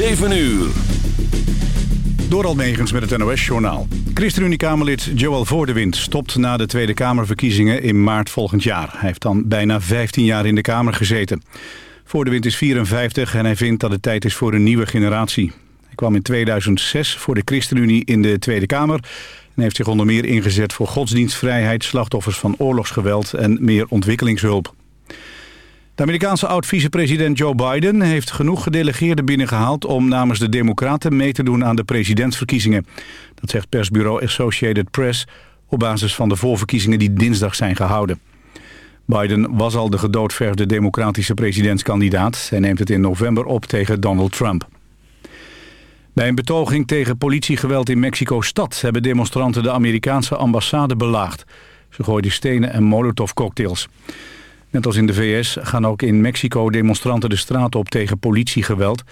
7 uur. Door Almegens met het NOS-journaal. ChristenUnie-Kamerlid Joël Voordewind stopt na de Tweede Kamerverkiezingen in maart volgend jaar. Hij heeft dan bijna 15 jaar in de Kamer gezeten. Voordewind is 54 en hij vindt dat het tijd is voor een nieuwe generatie. Hij kwam in 2006 voor de ChristenUnie in de Tweede Kamer... en heeft zich onder meer ingezet voor godsdienstvrijheid... slachtoffers van oorlogsgeweld en meer ontwikkelingshulp. De Amerikaanse oud-vicepresident Joe Biden heeft genoeg gedelegeerden binnengehaald om namens de Democraten mee te doen aan de presidentsverkiezingen. Dat zegt persbureau Associated Press op basis van de voorverkiezingen die dinsdag zijn gehouden. Biden was al de gedoodverfde democratische presidentskandidaat. Hij neemt het in november op tegen Donald Trump. Bij een betoging tegen politiegeweld in Mexico-stad... hebben demonstranten de Amerikaanse ambassade belaagd. Ze gooiden stenen en molotovcocktails. Net als in de VS gaan ook in Mexico demonstranten de straat op tegen politiegeweld.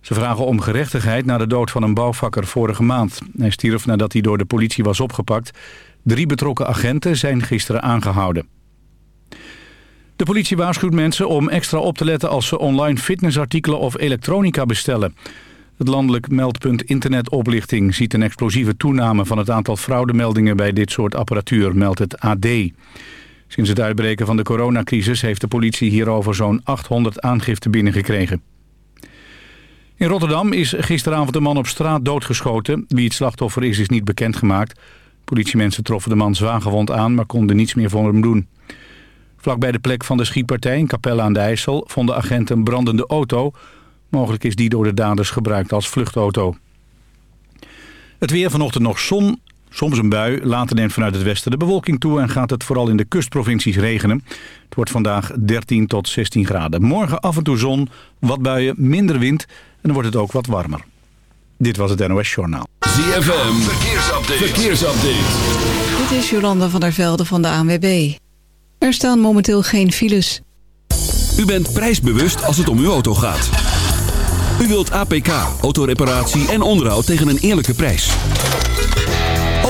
Ze vragen om gerechtigheid na de dood van een bouwvakker vorige maand. Hij stierf nadat hij door de politie was opgepakt. Drie betrokken agenten zijn gisteren aangehouden. De politie waarschuwt mensen om extra op te letten als ze online fitnessartikelen of elektronica bestellen. Het landelijk meldpunt internetoplichting ziet een explosieve toename van het aantal fraudemeldingen bij dit soort apparatuur, meldt het AD. Sinds het uitbreken van de coronacrisis heeft de politie hierover zo'n 800 aangiften binnengekregen. In Rotterdam is gisteravond een man op straat doodgeschoten. Wie het slachtoffer is, is niet bekendgemaakt. Politiemensen troffen de man zwaargewond aan, maar konden niets meer voor hem doen. Vlak bij de plek van de schietpartij in Capelle aan de IJssel vonden agenten een brandende auto. Mogelijk is die door de daders gebruikt als vluchtauto. Het weer vanochtend nog zon, Soms een bui, later neemt vanuit het westen de bewolking toe... en gaat het vooral in de kustprovincies regenen. Het wordt vandaag 13 tot 16 graden. Morgen af en toe zon, wat buien, minder wind... en dan wordt het ook wat warmer. Dit was het NOS Journaal. ZFM, verkeersupdate. verkeersupdate. Dit is Jolanda van der Velde van de ANWB. Er staan momenteel geen files. U bent prijsbewust als het om uw auto gaat. U wilt APK, autoreparatie en onderhoud tegen een eerlijke prijs.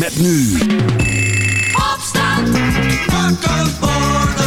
Met nu Opstand. Wakker worden.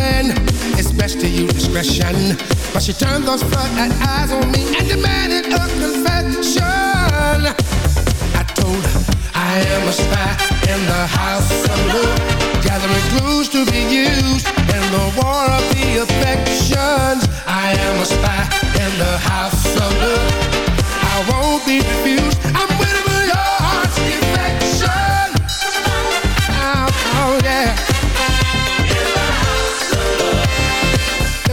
To. It's best to use discretion. But she turned those front eyes on me and demanded a confession. I told her I am a spy in the house of love, gathering clues to be used in the war of the affections. I am a spy in the house of love. I won't be refused. I'm waiting for your heart's affection. Oh, oh yeah.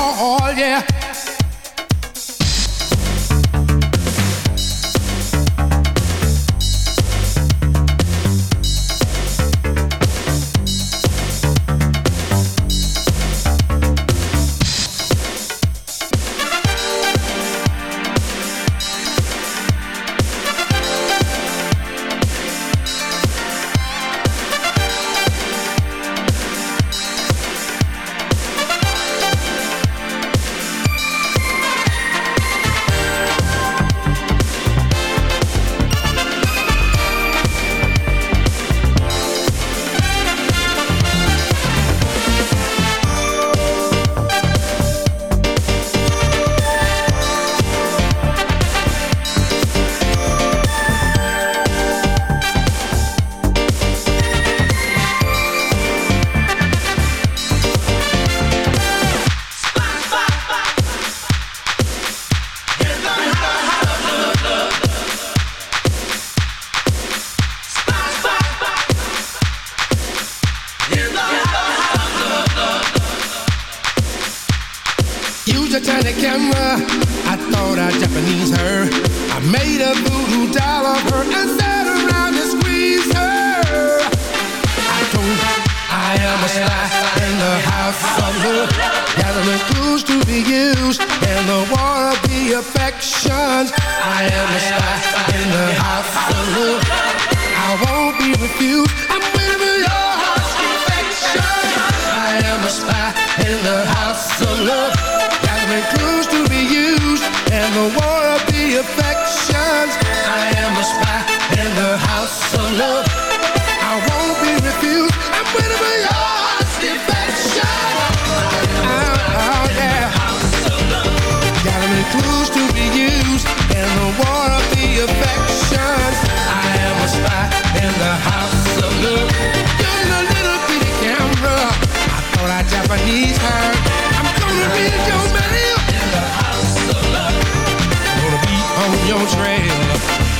all, yeah. my knees hurt. I'm gonna your man. In the house of love. Gonna be on your trail.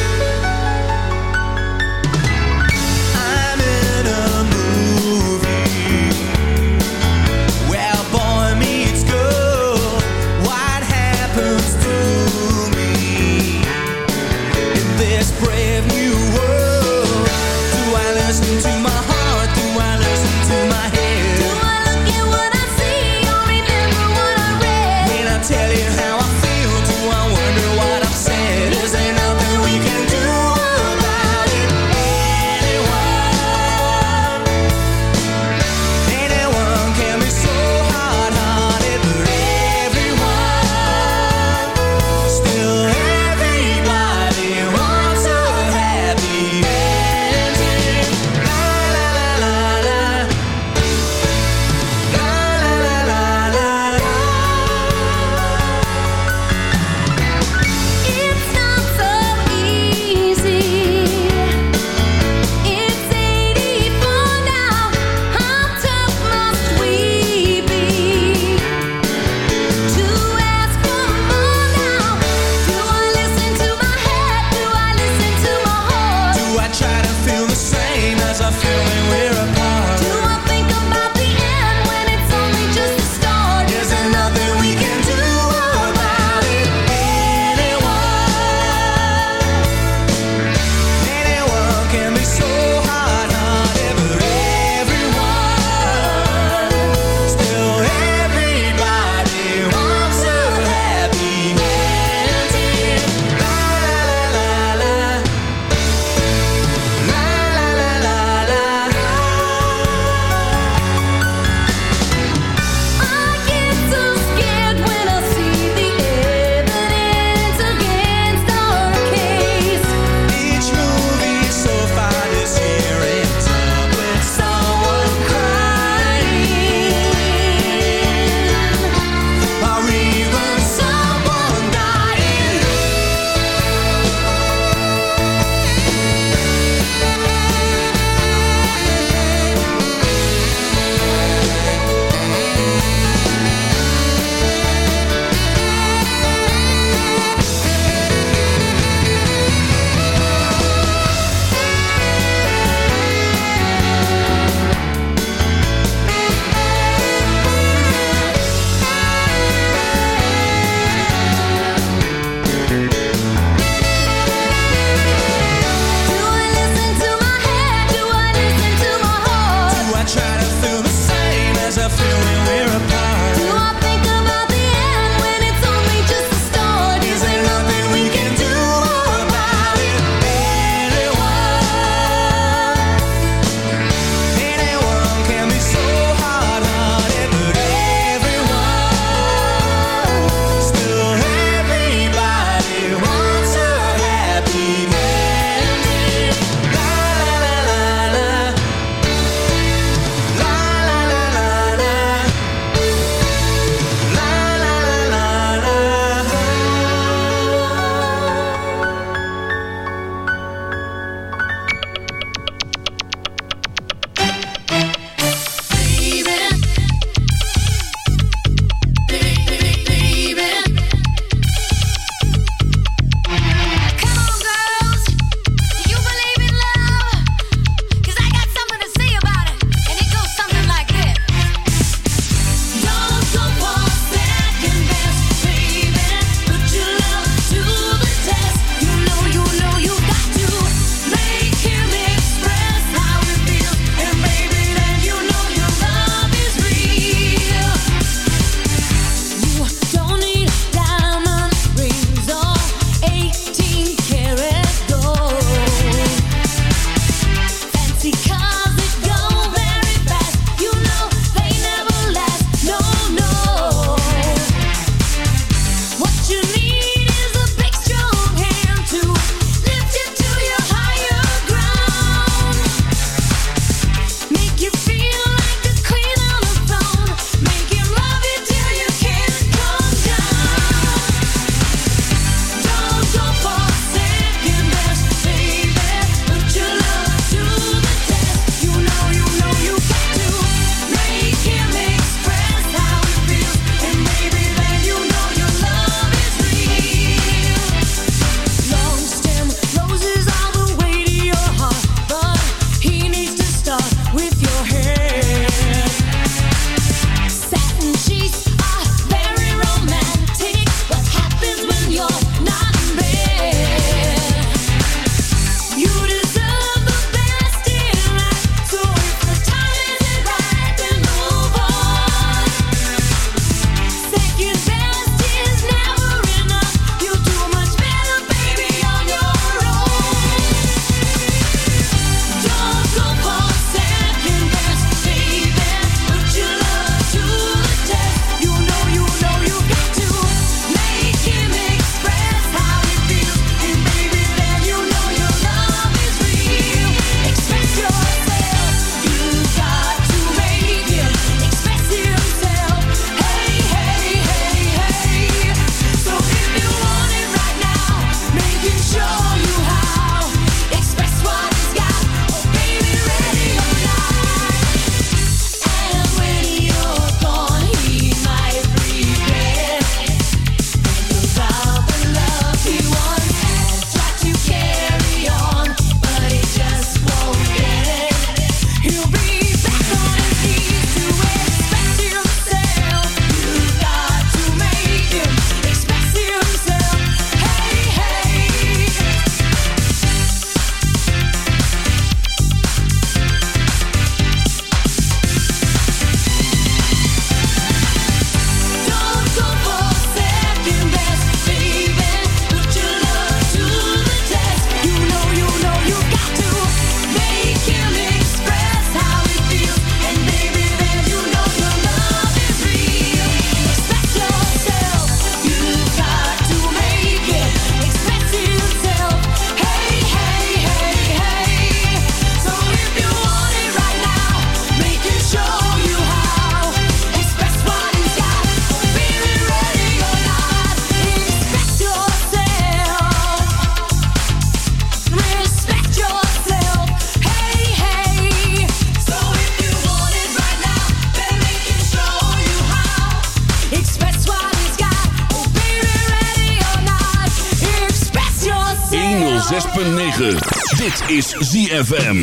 Is ZFM.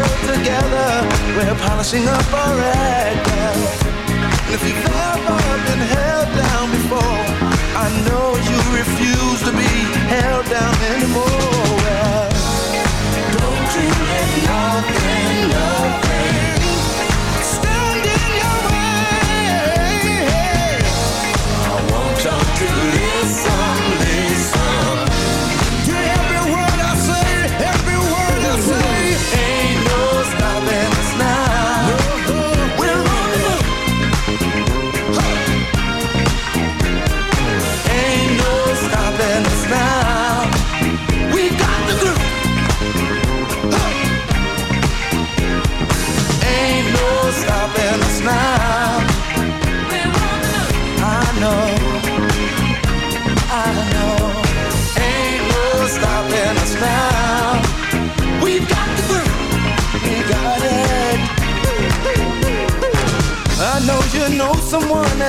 Putting together. We're polishing up our act. And if you've ever been held down before, I know you refuse to be held down anymore.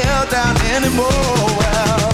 held down anymore. Well,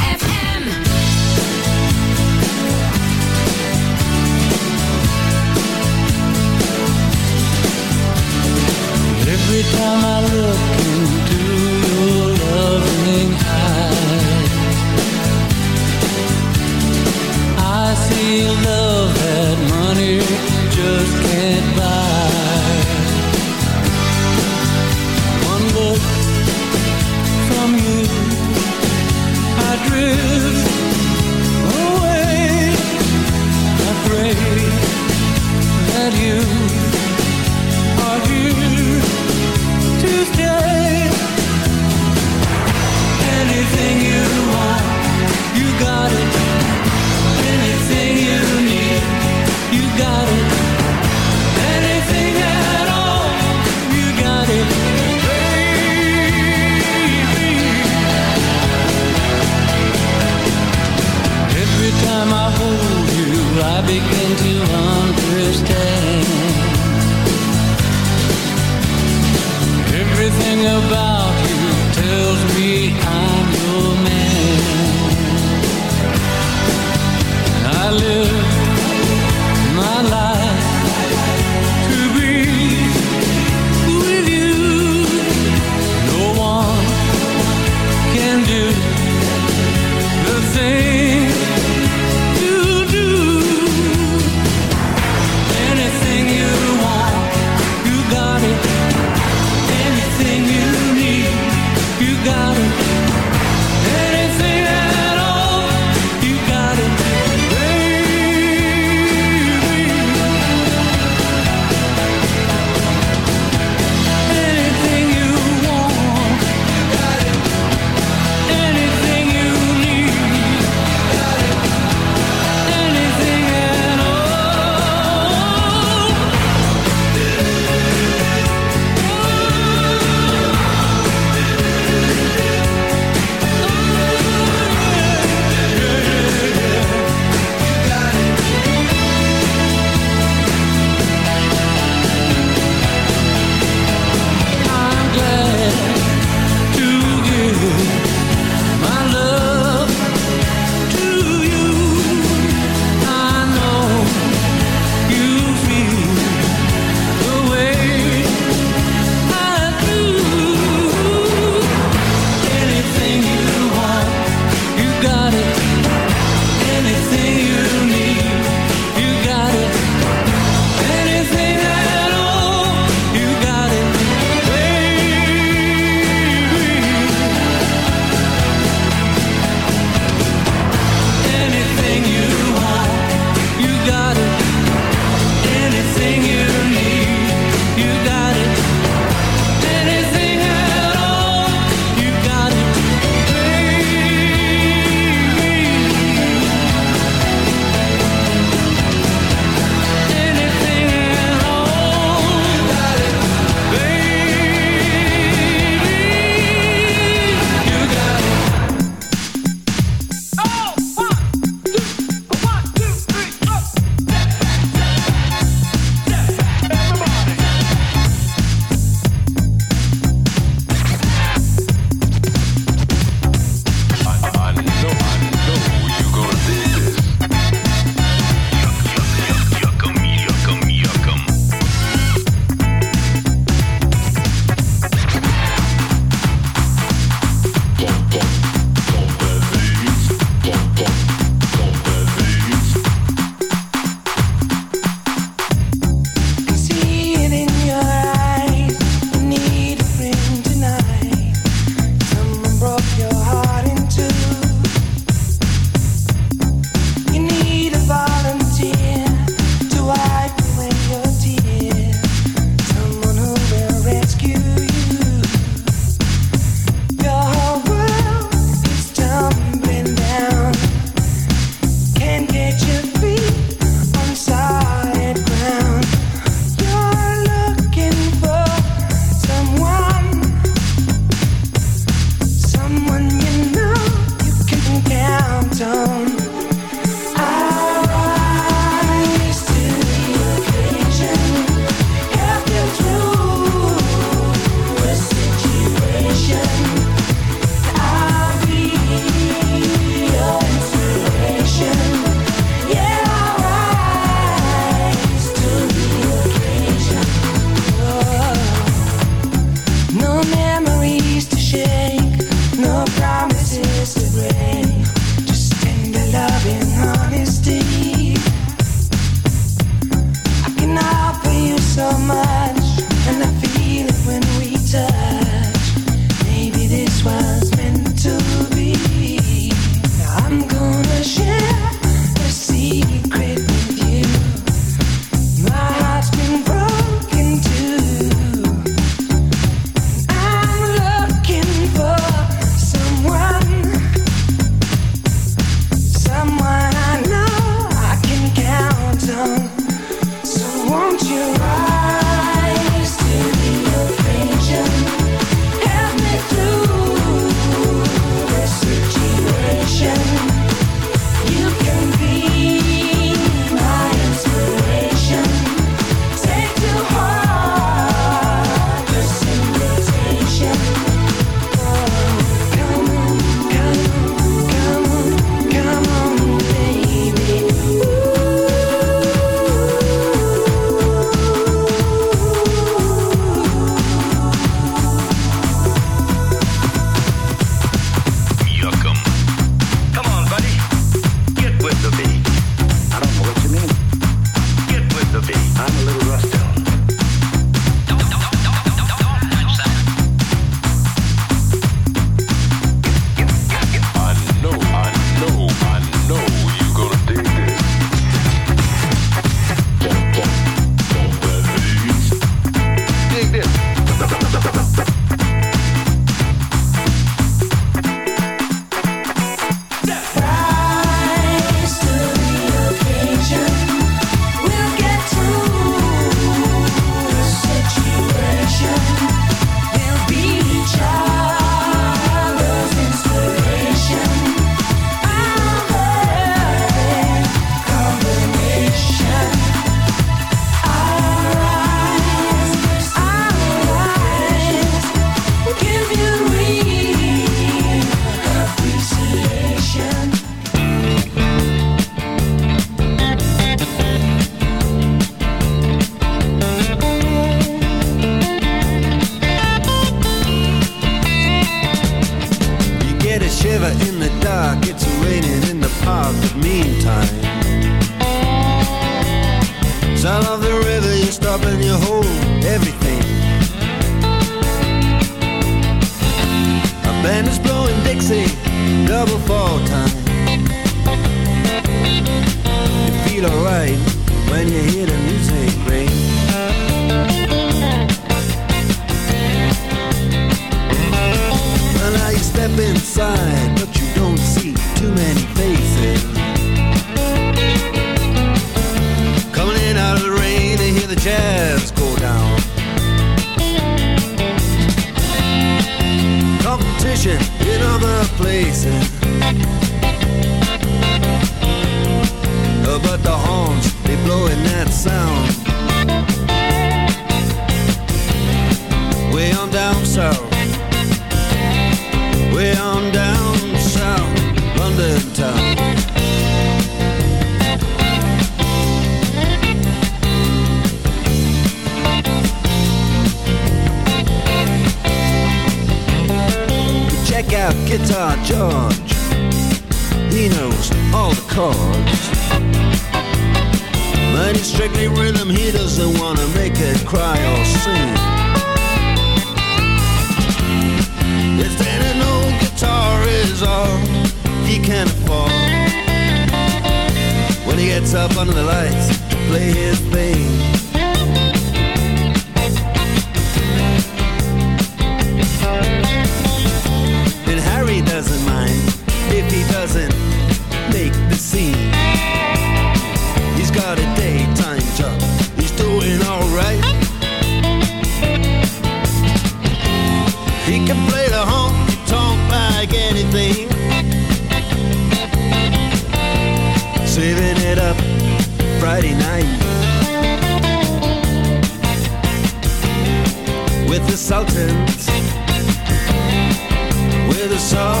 so